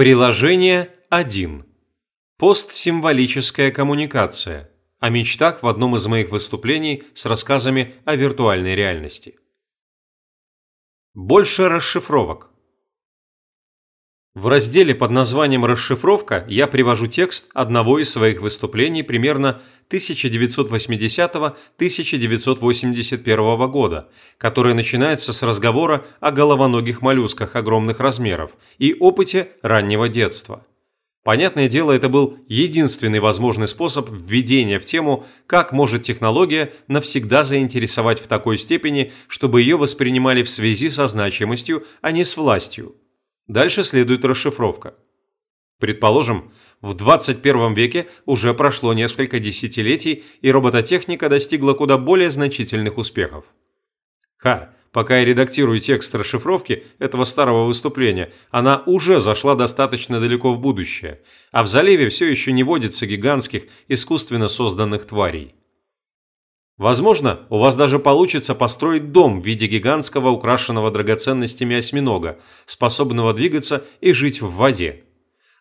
Приложение 1. Постсимволическая коммуникация. О мечтах в одном из моих выступлений с рассказами о виртуальной реальности. Больше расшифровок. В разделе под названием «Расшифровка» я привожу текст одного из своих выступлений примерно 1980-1981 года, который начинается с разговора о головоногих моллюсках огромных размеров и опыте раннего детства. Понятное дело, это был единственный возможный способ введения в тему, как может технология навсегда заинтересовать в такой степени, чтобы ее воспринимали в связи со значимостью, а не с властью. Дальше следует расшифровка. Предположим, в 21 веке уже прошло несколько десятилетий, и робототехника достигла куда более значительных успехов. Ха, пока я редактирую текст расшифровки этого старого выступления, она уже зашла достаточно далеко в будущее, а в заливе все еще не водится гигантских искусственно созданных тварей. Возможно, у вас даже получится построить дом в виде гигантского украшенного драгоценностями осьминога, способного двигаться и жить в воде.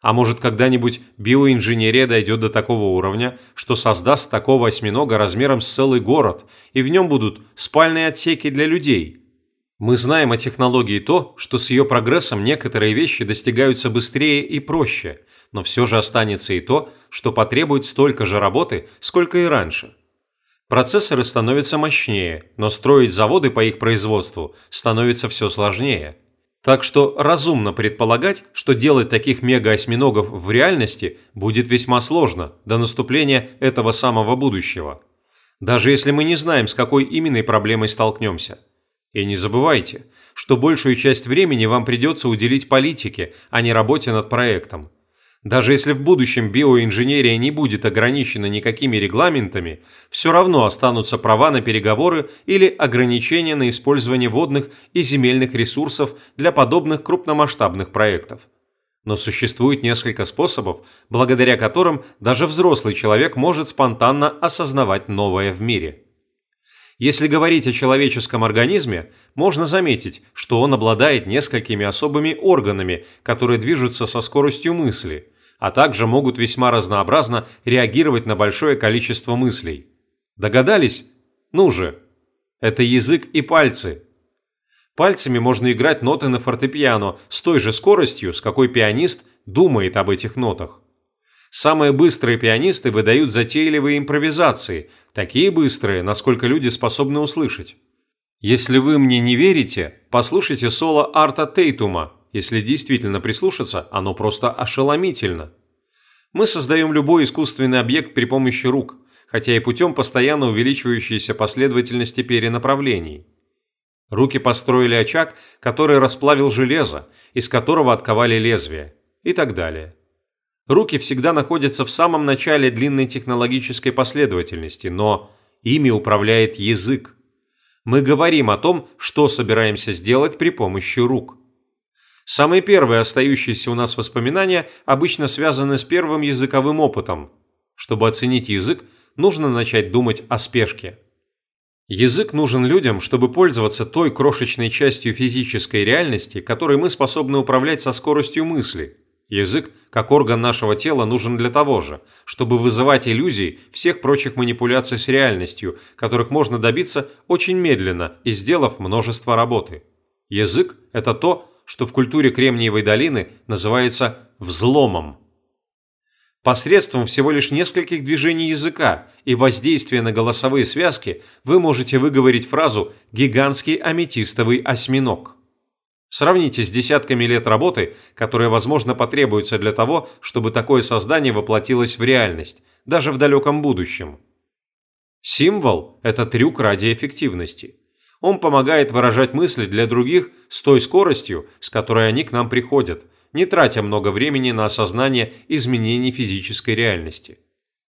А может, когда-нибудь биоинженерия дойдет до такого уровня, что создаст такого осьминога размером с целый город, и в нем будут спальные отсеки для людей. Мы знаем о технологии то, что с ее прогрессом некоторые вещи достигаются быстрее и проще, но все же останется и то, что потребует столько же работы, сколько и раньше. Процессоры становятся мощнее, но строить заводы по их производству становится все сложнее. Так что разумно предполагать, что делать таких мега-осьминогов в реальности будет весьма сложно до наступления этого самого будущего. Даже если мы не знаем, с какой именно проблемой столкнемся. И не забывайте, что большую часть времени вам придется уделить политике, а не работе над проектом. Даже если в будущем биоинженерия не будет ограничена никакими регламентами, все равно останутся права на переговоры или ограничения на использование водных и земельных ресурсов для подобных крупномасштабных проектов. Но существует несколько способов, благодаря которым даже взрослый человек может спонтанно осознавать новое в мире. Если говорить о человеческом организме, можно заметить, что он обладает несколькими особыми органами, которые движутся со скоростью мысли, а также могут весьма разнообразно реагировать на большое количество мыслей. Догадались? Ну же! Это язык и пальцы. Пальцами можно играть ноты на фортепиано с той же скоростью, с какой пианист думает об этих нотах. Самые быстрые пианисты выдают затейливые импровизации, такие быстрые, насколько люди способны услышать. Если вы мне не верите, послушайте соло Арта Тейтума. Если действительно прислушаться, оно просто ошеломительно. Мы создаем любой искусственный объект при помощи рук, хотя и путем постоянно увеличивающейся последовательности перенаправлений. Руки построили очаг, который расплавил железо, из которого отковали лезвие, и так далее. Руки всегда находятся в самом начале длинной технологической последовательности, но ими управляет язык. Мы говорим о том, что собираемся сделать при помощи рук. Самые первые остающиеся у нас воспоминания обычно связаны с первым языковым опытом. Чтобы оценить язык, нужно начать думать о спешке. Язык нужен людям, чтобы пользоваться той крошечной частью физической реальности, которой мы способны управлять со скоростью мысли – Язык, как орган нашего тела, нужен для того же, чтобы вызывать иллюзии всех прочих манипуляций с реальностью, которых можно добиться очень медленно и сделав множество работы. Язык – это то, что в культуре Кремниевой долины называется «взломом». Посредством всего лишь нескольких движений языка и воздействия на голосовые связки вы можете выговорить фразу «гигантский аметистовый осьминог». Сравните с десятками лет работы, которые, возможно, потребуются для того, чтобы такое создание воплотилось в реальность, даже в далеком будущем. Символ – это трюк ради эффективности. Он помогает выражать мысли для других с той скоростью, с которой они к нам приходят, не тратя много времени на осознание изменений физической реальности.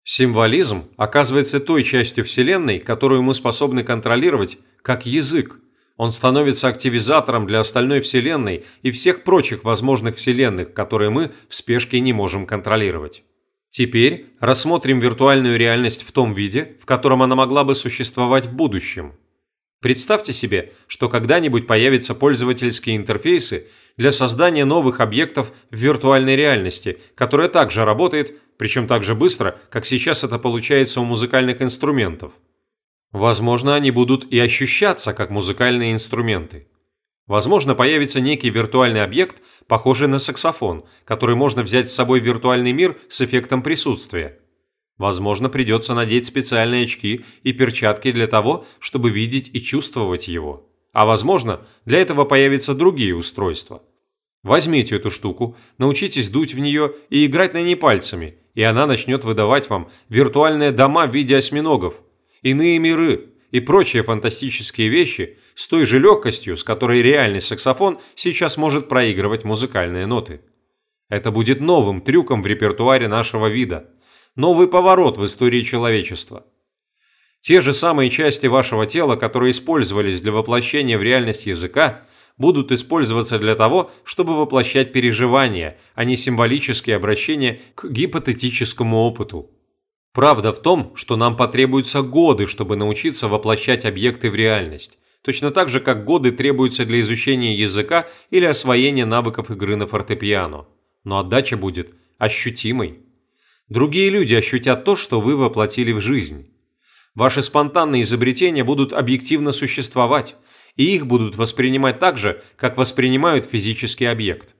Символизм оказывается той частью Вселенной, которую мы способны контролировать, как язык, он становится активизатором для остальной Вселенной и всех прочих возможных Вселенных, которые мы в спешке не можем контролировать. Теперь рассмотрим виртуальную реальность в том виде, в котором она могла бы существовать в будущем. Представьте себе, что когда-нибудь появятся пользовательские интерфейсы, для создания новых объектов в виртуальной реальности, которая также работает, причем так же быстро, как сейчас это получается у музыкальных инструментов. Возможно, они будут и ощущаться как музыкальные инструменты. Возможно, появится некий виртуальный объект, похожий на саксофон, который можно взять с собой в виртуальный мир с эффектом присутствия. Возможно, придется надеть специальные очки и перчатки для того, чтобы видеть и чувствовать его. А возможно, для этого появятся другие устройства. Возьмите эту штуку, научитесь дуть в нее и играть на ней пальцами, и она начнет выдавать вам виртуальные дома в виде осьминогов, иные миры и прочие фантастические вещи с той же легкостью, с которой реальный саксофон сейчас может проигрывать музыкальные ноты. Это будет новым трюком в репертуаре нашего вида, новый поворот в истории человечества. Те же самые части вашего тела, которые использовались для воплощения в реальность языка, будут использоваться для того, чтобы воплощать переживания, а не символические обращения к гипотетическому опыту. Правда в том, что нам потребуются годы, чтобы научиться воплощать объекты в реальность, точно так же, как годы требуются для изучения языка или освоения навыков игры на фортепиано. Но отдача будет ощутимой. Другие люди ощутят то, что вы воплотили в жизнь. Ваши спонтанные изобретения будут объективно существовать, и их будут воспринимать так же, как воспринимают физический объект.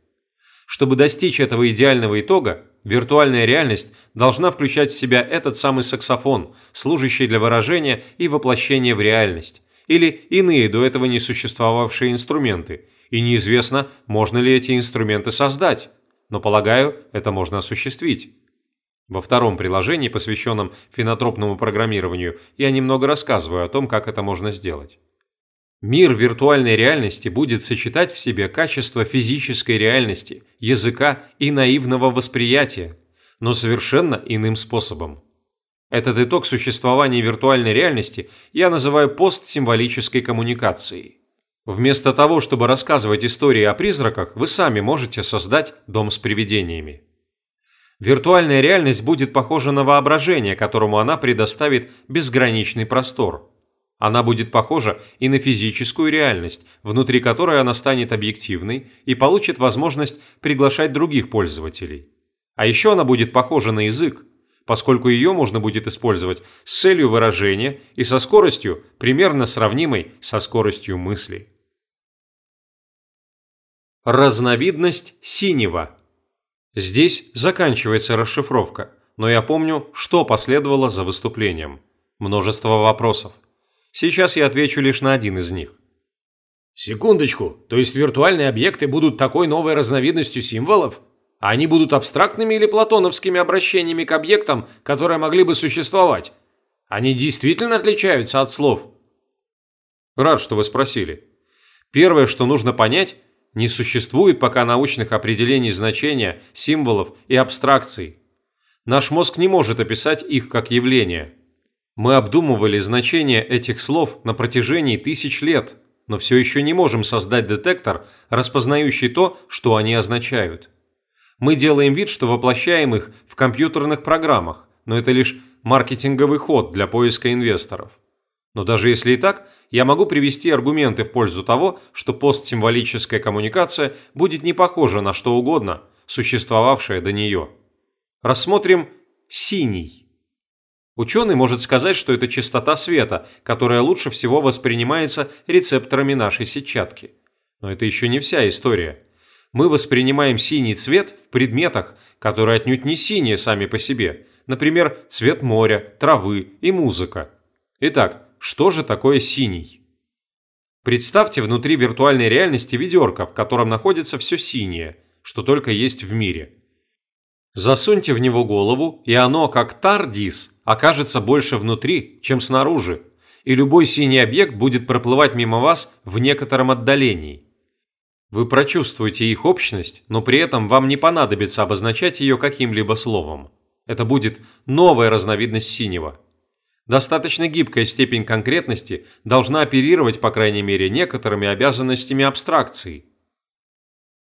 Чтобы достичь этого идеального итога, виртуальная реальность должна включать в себя этот самый саксофон, служащий для выражения и воплощения в реальность, или иные до этого не существовавшие инструменты, и неизвестно, можно ли эти инструменты создать, но, полагаю, это можно осуществить. Во втором приложении, посвященном фенотропному программированию, я немного рассказываю о том, как это можно сделать. Мир виртуальной реальности будет сочетать в себе качества физической реальности, языка и наивного восприятия, но совершенно иным способом. Этот итог существования виртуальной реальности я называю постсимволической коммуникацией. Вместо того, чтобы рассказывать истории о призраках, вы сами можете создать дом с привидениями. Виртуальная реальность будет похожа на воображение, которому она предоставит безграничный простор. Она будет похожа и на физическую реальность, внутри которой она станет объективной и получит возможность приглашать других пользователей. А еще она будет похожа на язык, поскольку ее можно будет использовать с целью выражения и со скоростью, примерно сравнимой со скоростью мысли. Разновидность синего – Здесь заканчивается расшифровка, но я помню, что последовало за выступлением. Множество вопросов. Сейчас я отвечу лишь на один из них. Секундочку, то есть виртуальные объекты будут такой новой разновидностью символов? А они будут абстрактными или платоновскими обращениями к объектам, которые могли бы существовать? Они действительно отличаются от слов? Рад, что вы спросили. Первое, что нужно понять – не существует пока научных определений значения, символов и абстракций. Наш мозг не может описать их как явление. Мы обдумывали значение этих слов на протяжении тысяч лет, но все еще не можем создать детектор, распознающий то, что они означают. Мы делаем вид, что воплощаем их в компьютерных программах, но это лишь маркетинговый ход для поиска инвесторов. Но даже если и так, я могу привести аргументы в пользу того, что постсимволическая коммуникация будет не похожа на что угодно, существовавшее до нее. Рассмотрим синий. Ученый может сказать, что это частота света, которая лучше всего воспринимается рецепторами нашей сетчатки. Но это еще не вся история. Мы воспринимаем синий цвет в предметах, которые отнюдь не синие сами по себе, например, цвет моря, травы и музыка. Итак, что же такое синий? Представьте внутри виртуальной реальности ведерко, в котором находится все синее, что только есть в мире. Засуньте в него голову, и оно, как тардис, окажется больше внутри, чем снаружи, и любой синий объект будет проплывать мимо вас в некотором отдалении. Вы прочувствуете их общность, но при этом вам не понадобится обозначать ее каким-либо словом. Это будет новая разновидность синего – Достаточно гибкая степень конкретности должна оперировать, по крайней мере, некоторыми обязанностями абстракции.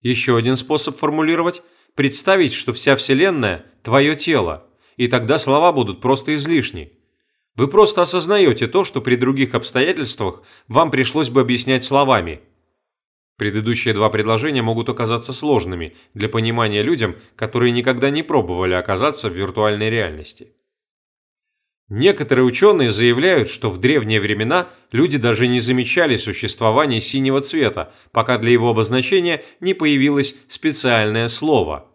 Еще один способ формулировать – представить, что вся Вселенная – твое тело, и тогда слова будут просто излишни. Вы просто осознаете то, что при других обстоятельствах вам пришлось бы объяснять словами. Предыдущие два предложения могут оказаться сложными для понимания людям, которые никогда не пробовали оказаться в виртуальной реальности. Некоторые ученые заявляют, что в древние времена люди даже не замечали существование синего цвета, пока для его обозначения не появилось специальное слово.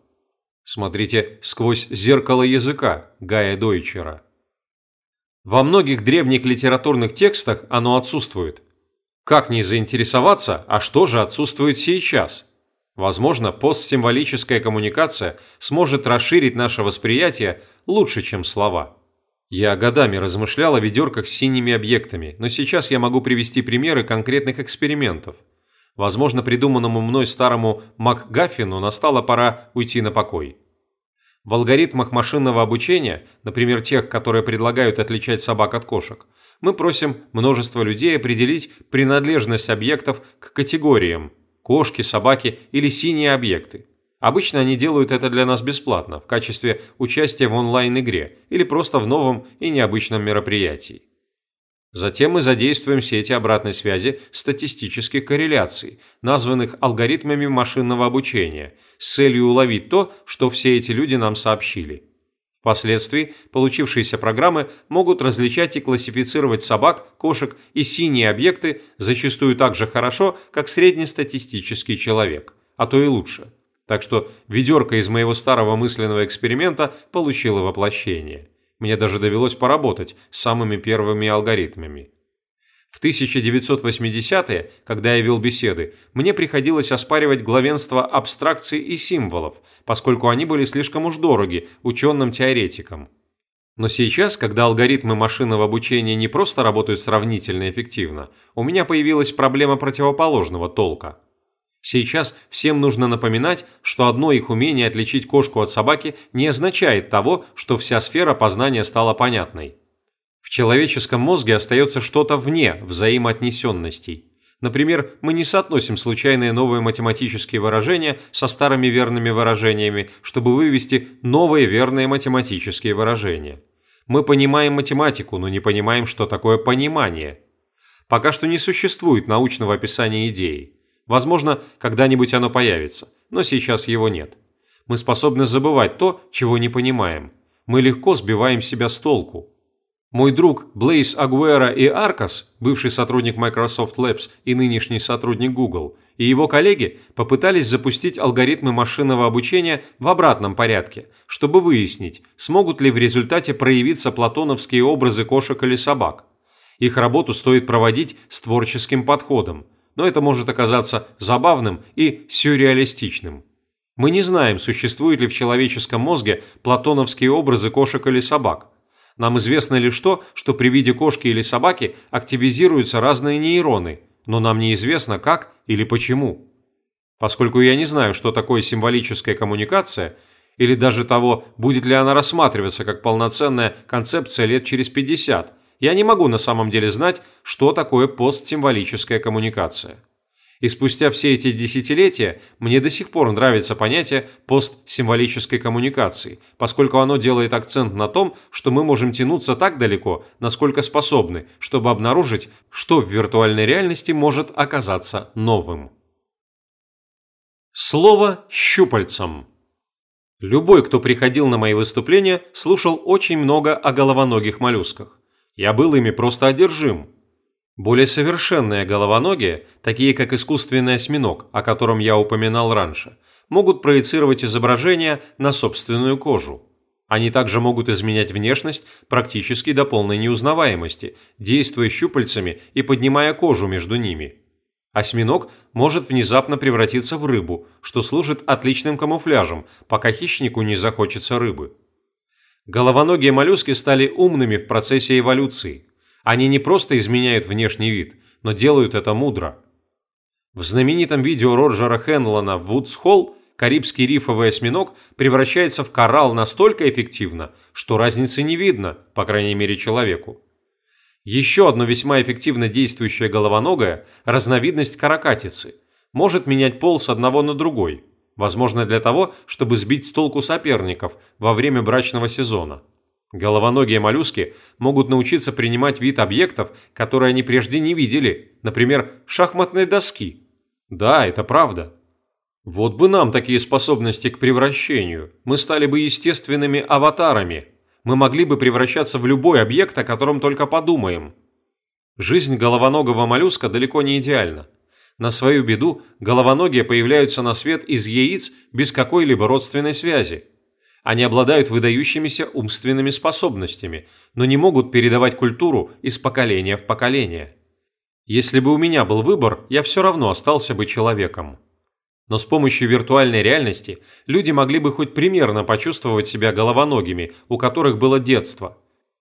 Смотрите «Сквозь зеркало языка» Гая Дойчера. Во многих древних литературных текстах оно отсутствует. Как не заинтересоваться, а что же отсутствует сейчас? Возможно, постсимволическая коммуникация сможет расширить наше восприятие лучше, чем слова. Я годами размышлял о ведерках с синими объектами, но сейчас я могу привести примеры конкретных экспериментов. Возможно, придуманному мной старому МакГаффину настала пора уйти на покой. В алгоритмах машинного обучения, например, тех, которые предлагают отличать собак от кошек, мы просим множество людей определить принадлежность объектов к категориям – кошки, собаки или синие объекты. Обычно они делают это для нас бесплатно, в качестве участия в онлайн-игре или просто в новом и необычном мероприятии. Затем мы задействуем сети обратной связи статистических корреляций, названных алгоритмами машинного обучения, с целью уловить то, что все эти люди нам сообщили. Впоследствии получившиеся программы могут различать и классифицировать собак, кошек и синие объекты зачастую так же хорошо, как среднестатистический человек, а то и лучше – так что ведерко из моего старого мысленного эксперимента получило воплощение. Мне даже довелось поработать с самыми первыми алгоритмами. В 1980-е, когда я вел беседы, мне приходилось оспаривать главенство абстракций и символов, поскольку они были слишком уж дороги ученым-теоретикам. Но сейчас, когда алгоритмы машинного обучения не просто работают сравнительно эффективно, у меня появилась проблема противоположного толка – Сейчас всем нужно напоминать, что одно их умение отличить кошку от собаки не означает того, что вся сфера познания стала понятной. В человеческом мозге остается что-то вне взаимоотнесенностей. Например, мы не соотносим случайные новые математические выражения со старыми верными выражениями, чтобы вывести новые верные математические выражения. Мы понимаем математику, но не понимаем, что такое понимание. Пока что не существует научного описания идеи. Возможно, когда-нибудь оно появится, но сейчас его нет. Мы способны забывать то, чего не понимаем. Мы легко сбиваем себя с толку. Мой друг Блейз Агуэра и Аркас, бывший сотрудник Microsoft Labs и нынешний сотрудник Google, и его коллеги попытались запустить алгоритмы машинного обучения в обратном порядке, чтобы выяснить, смогут ли в результате проявиться платоновские образы кошек или собак. Их работу стоит проводить с творческим подходом – но это может оказаться забавным и сюрреалистичным. Мы не знаем, существуют ли в человеческом мозге платоновские образы кошек или собак. Нам известно лишь то, что при виде кошки или собаки активизируются разные нейроны, но нам неизвестно как или почему. Поскольку я не знаю, что такое символическая коммуникация, или даже того, будет ли она рассматриваться как полноценная концепция лет через 50, я не могу на самом деле знать, что такое постсимволическая коммуникация. И спустя все эти десятилетия мне до сих пор нравится понятие постсимволической коммуникации, поскольку оно делает акцент на том, что мы можем тянуться так далеко, насколько способны, чтобы обнаружить, что в виртуальной реальности может оказаться новым. Слово «щупальцем». Любой, кто приходил на мои выступления, слушал очень много о головоногих моллюсках. Я был ими просто одержим. Более совершенные головоногие, такие как искусственный осьминог, о котором я упоминал раньше, могут проецировать изображение на собственную кожу. Они также могут изменять внешность практически до полной неузнаваемости, действуя щупальцами и поднимая кожу между ними. Осьминог может внезапно превратиться в рыбу, что служит отличным камуфляжем, пока хищнику не захочется рыбы. Головоногие моллюски стали умными в процессе эволюции. Они не просто изменяют внешний вид, но делают это мудро. В знаменитом видео Роджера Хенлона «Вудс Холл» карибский рифовый осьминог превращается в коралл настолько эффективно, что разницы не видно, по крайней мере человеку. Еще одно весьма эффективно действующее головоногое – разновидность каракатицы. Может менять пол с одного на другой – Возможно, для того, чтобы сбить с толку соперников во время брачного сезона. Головоногие моллюски могут научиться принимать вид объектов, которые они прежде не видели, например, шахматной доски. Да, это правда. Вот бы нам такие способности к превращению. Мы стали бы естественными аватарами. Мы могли бы превращаться в любой объект, о котором только подумаем. Жизнь головоногого моллюска далеко не идеальна. На свою беду головоногие появляются на свет из яиц без какой-либо родственной связи. Они обладают выдающимися умственными способностями, но не могут передавать культуру из поколения в поколение. Если бы у меня был выбор, я все равно остался бы человеком. Но с помощью виртуальной реальности люди могли бы хоть примерно почувствовать себя головоногими, у которых было детство.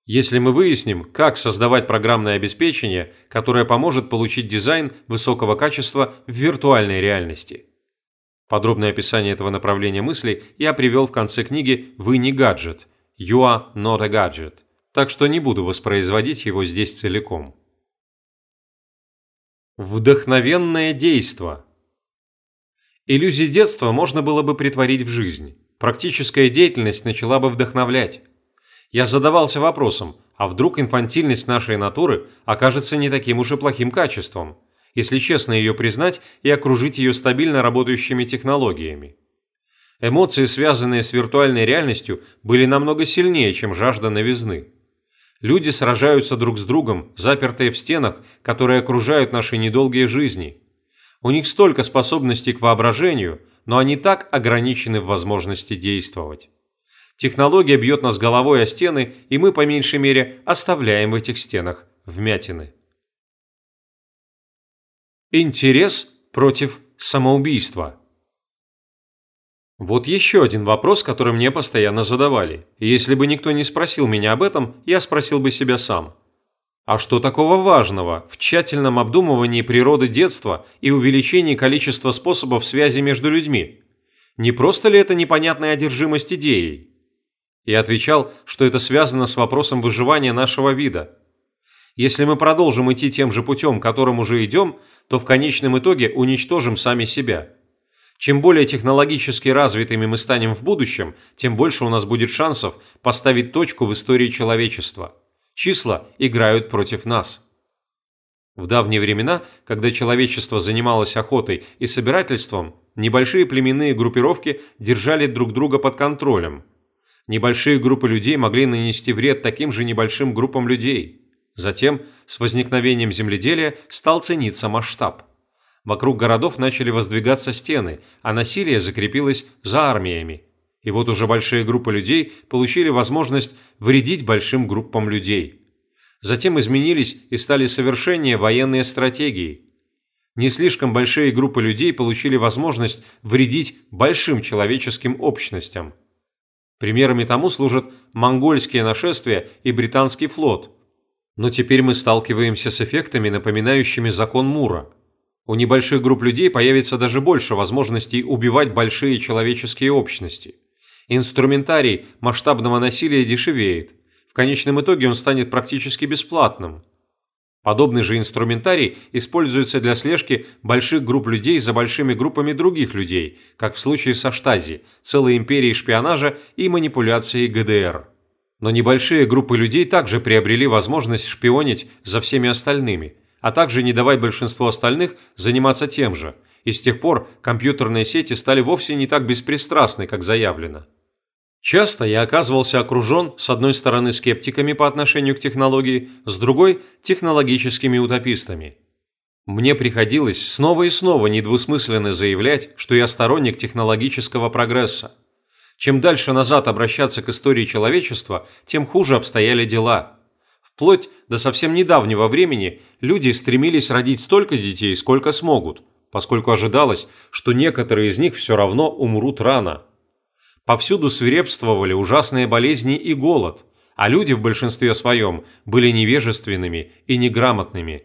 Если мы выясним, как создавать программное обеспечение, которое поможет получить дизайн высокого качества в виртуальной реальности. Подробное описание этого направления мысли я привел в конце книги «Вы не гаджет» «You are not a gadget», так что не буду воспроизводить его здесь целиком. Вдохновенное действо – Иллюзии детства можно было бы притворить в жизнь. Практическая деятельность начала бы вдохновлять. Я задавался вопросом, а вдруг инфантильность нашей натуры окажется не таким уж и плохим качеством, если честно ее признать и окружить ее стабильно работающими технологиями. Эмоции, связанные с виртуальной реальностью, были намного сильнее, чем жажда новизны. Люди сражаются друг с другом, запертые в стенах, которые окружают наши недолгие жизни – у них столько способностей к воображению, но они так ограничены в возможности действовать. Технология бьет нас головой о стены, и мы, по меньшей мере, оставляем в этих стенах вмятины. Интерес против самоубийства. Вот еще один вопрос, который мне постоянно задавали. Если бы никто не спросил меня об этом, я спросил бы себя сам. А что такого важного в тщательном обдумывании природы детства и увеличении количества способов связи между людьми? Не просто ли это непонятная одержимость идеей? Я отвечал, что это связано с вопросом выживания нашего вида. Если мы продолжим идти тем же путем, которым уже идем, то в конечном итоге уничтожим сами себя. Чем более технологически развитыми мы станем в будущем, тем больше у нас будет шансов поставить точку в истории человечества – Числа играют против нас. В давние времена, когда человечество занималось охотой и собирательством, небольшие племенные группировки держали друг друга под контролем. Небольшие группы людей могли нанести вред таким же небольшим группам людей. Затем, с возникновением земледелия, стал цениться масштаб. Вокруг городов начали воздвигаться стены, а насилие закрепилось за армиями – и вот уже большие группы людей получили возможность вредить большим группам людей. Затем изменились и стали совершеннее военные стратегии. Не слишком большие группы людей получили возможность вредить большим человеческим общностям. Примерами тому служат монгольские нашествия и британский флот. Но теперь мы сталкиваемся с эффектами, напоминающими закон Мура. У небольших групп людей появится даже больше возможностей убивать большие человеческие общности – Инструментарий масштабного насилия дешевеет. В конечном итоге он станет практически бесплатным. Подобный же инструментарий используется для слежки больших групп людей за большими группами других людей, как в случае со Штази, целой империей шпионажа и манипуляцией ГДР. Но небольшие группы людей также приобрели возможность шпионить за всеми остальными, а также не давать большинству остальных заниматься тем же, и с тех пор компьютерные сети стали вовсе не так беспристрастны, как заявлено. Часто я оказывался окружен с одной стороны скептиками по отношению к технологии, с другой – технологическими утопистами. Мне приходилось снова и снова недвусмысленно заявлять, что я сторонник технологического прогресса. Чем дальше назад обращаться к истории человечества, тем хуже обстояли дела. Вплоть до совсем недавнего времени люди стремились родить столько детей, сколько смогут, поскольку ожидалось, что некоторые из них все равно умрут рано – Повсюду свирепствовали ужасные болезни и голод, а люди в большинстве своем были невежественными и неграмотными.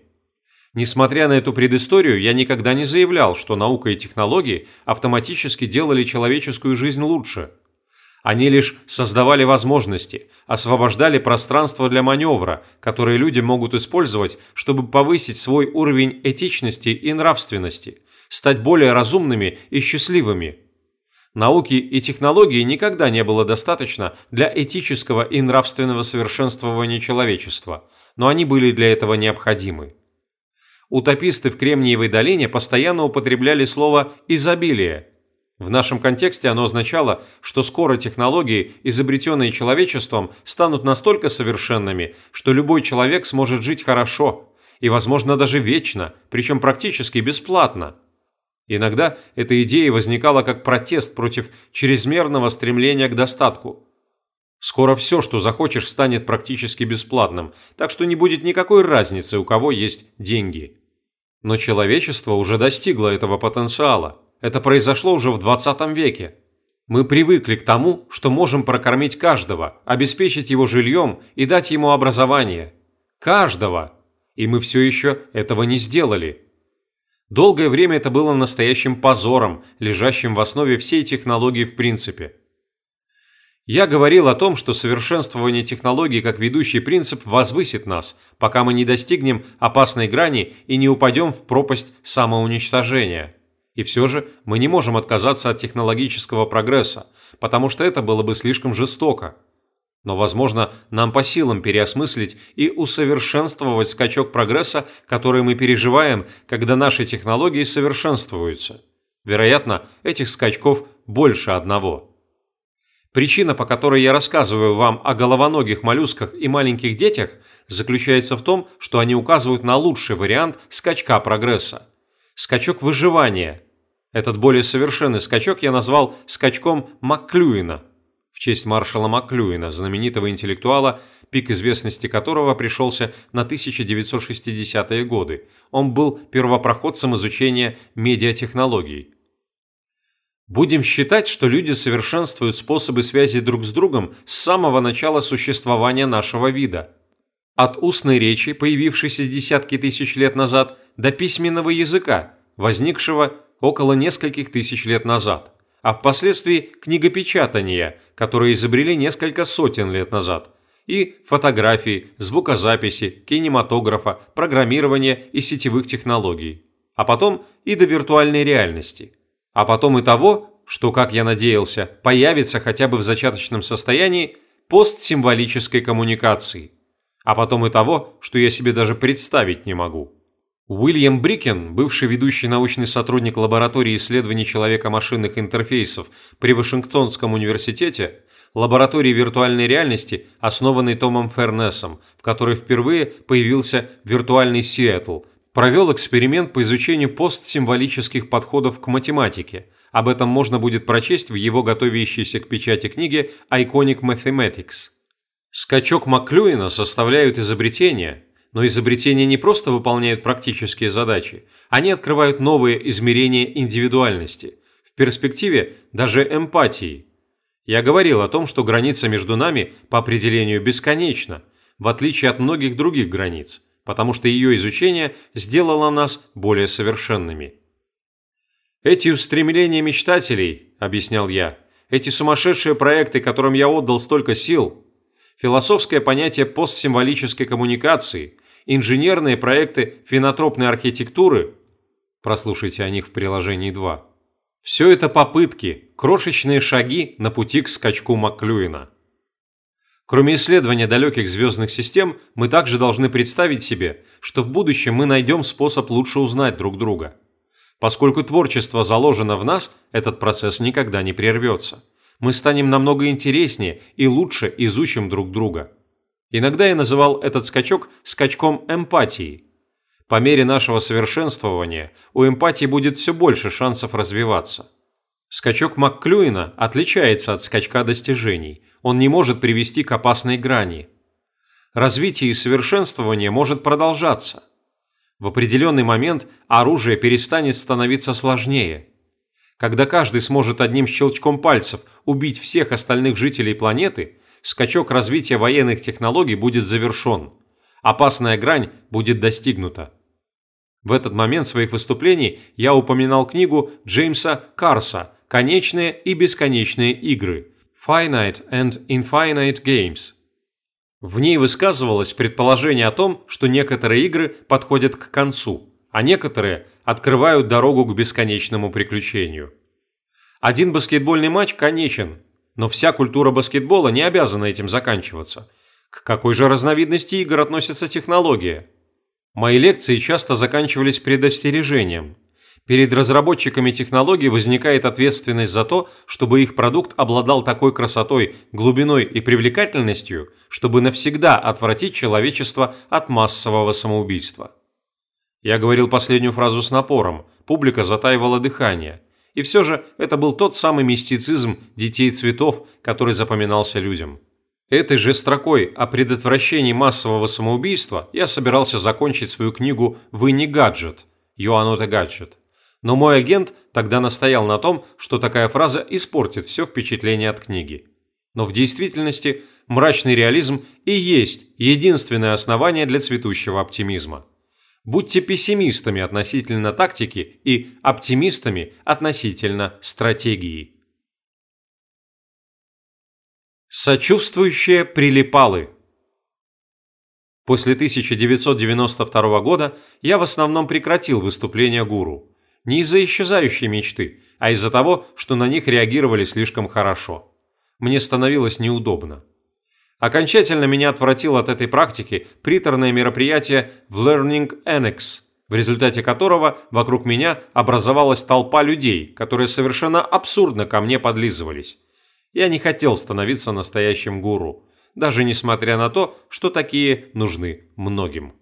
Несмотря на эту предысторию, я никогда не заявлял, что наука и технологии автоматически делали человеческую жизнь лучше. Они лишь создавали возможности, освобождали пространство для маневра, которое люди могут использовать, чтобы повысить свой уровень этичности и нравственности, стать более разумными и счастливыми – Науки и технологии никогда не было достаточно для этического и нравственного совершенствования человечества, но они были для этого необходимы. Утописты в Кремниевой долине постоянно употребляли слово «изобилие». В нашем контексте оно означало, что скоро технологии, изобретенные человечеством, станут настолько совершенными, что любой человек сможет жить хорошо и, возможно, даже вечно, причем практически бесплатно. Иногда эта идея возникала как протест против чрезмерного стремления к достатку. Скоро все, что захочешь, станет практически бесплатным, так что не будет никакой разницы, у кого есть деньги. Но человечество уже достигло этого потенциала. Это произошло уже в 20 веке. Мы привыкли к тому, что можем прокормить каждого, обеспечить его жильем и дать ему образование. Каждого. И мы все еще этого не сделали. Долгое время это было настоящим позором, лежащим в основе всей технологии в принципе. Я говорил о том, что совершенствование технологий как ведущий принцип возвысит нас, пока мы не достигнем опасной грани и не упадем в пропасть самоуничтожения. И все же мы не можем отказаться от технологического прогресса, потому что это было бы слишком жестоко. Но, возможно, нам по силам переосмыслить и усовершенствовать скачок прогресса, который мы переживаем, когда наши технологии совершенствуются. Вероятно, этих скачков больше одного. Причина, по которой я рассказываю вам о головоногих моллюсках и маленьких детях, заключается в том, что они указывают на лучший вариант скачка прогресса. Скачок выживания. Этот более совершенный скачок я назвал скачком Макклюина – в честь маршала Маклюина, знаменитого интеллектуала, пик известности которого пришелся на 1960-е годы. Он был первопроходцем изучения медиатехнологий. Будем считать, что люди совершенствуют способы связи друг с другом с самого начала существования нашего вида. От устной речи, появившейся десятки тысяч лет назад, до письменного языка, возникшего около нескольких тысяч лет назад а впоследствии книгопечатания, которые изобрели несколько сотен лет назад, и фотографии, звукозаписи, кинематографа, программирования и сетевых технологий, а потом и до виртуальной реальности, а потом и того, что, как я надеялся, появится хотя бы в зачаточном состоянии постсимволической коммуникации, а потом и того, что я себе даже представить не могу. Уильям Брикен, бывший ведущий научный сотрудник лаборатории исследований человека-машинных интерфейсов при Вашингтонском университете, лаборатории виртуальной реальности, основанной Томом Фернесом, в которой впервые появился виртуальный Сиэтл, провел эксперимент по изучению постсимволических подходов к математике. Об этом можно будет прочесть в его готовящейся к печати книге «Iconic Mathematics». Скачок Маклюина составляют изобретения – но изобретения не просто выполняют практические задачи, они открывают новые измерения индивидуальности, в перспективе даже эмпатии. Я говорил о том, что граница между нами по определению бесконечна, в отличие от многих других границ, потому что ее изучение сделало нас более совершенными. «Эти устремления мечтателей», – объяснял я, – «эти сумасшедшие проекты, которым я отдал столько сил, философское понятие постсимволической коммуникации, инженерные проекты фенотропной архитектуры, прослушайте о них в приложении 2, все это попытки, крошечные шаги на пути к скачку Маклюина. Кроме исследования далеких звездных систем, мы также должны представить себе, что в будущем мы найдем способ лучше узнать друг друга. Поскольку творчество заложено в нас, этот процесс никогда не прервется. Мы станем намного интереснее и лучше изучим друг друга. Иногда я называл этот скачок скачком эмпатии. По мере нашего совершенствования у эмпатии будет все больше шансов развиваться. Скачок Макклюина отличается от скачка достижений, он не может привести к опасной грани. Развитие и совершенствование может продолжаться. В определенный момент оружие перестанет становиться сложнее. Когда каждый сможет одним щелчком пальцев убить всех остальных жителей планеты – скачок развития военных технологий будет завершен. Опасная грань будет достигнута. В этот момент своих выступлений я упоминал книгу Джеймса Карса «Конечные и бесконечные игры» Finite and Infinite Games. В ней высказывалось предположение о том, что некоторые игры подходят к концу, а некоторые открывают дорогу к бесконечному приключению. Один баскетбольный матч конечен, но вся культура баскетбола не обязана этим заканчиваться. К какой же разновидности игр относится технология? Мои лекции часто заканчивались предостережением. Перед разработчиками технологий возникает ответственность за то, чтобы их продукт обладал такой красотой, глубиной и привлекательностью, чтобы навсегда отвратить человечество от массового самоубийства. Я говорил последнюю фразу с напором, публика затаивала дыхание. И все же это был тот самый мистицизм детей цветов, который запоминался людям. Этой же строкой о предотвращении массового самоубийства я собирался закончить свою книгу «Вы не гаджет» «You are not a gadget». Но мой агент тогда настоял на том, что такая фраза испортит все впечатление от книги. Но в действительности мрачный реализм и есть единственное основание для цветущего оптимизма. Будьте пессимистами относительно тактики и оптимистами относительно стратегии. Сочувствующие прилипалы После 1992 года я в основном прекратил выступления гуру. Не из-за исчезающей мечты, а из-за того, что на них реагировали слишком хорошо. Мне становилось неудобно. Окончательно меня отвратило от этой практики приторное мероприятие в Learning Annex, в результате которого вокруг меня образовалась толпа людей, которые совершенно абсурдно ко мне подлизывались. Я не хотел становиться настоящим гуру, даже несмотря на то, что такие нужны многим.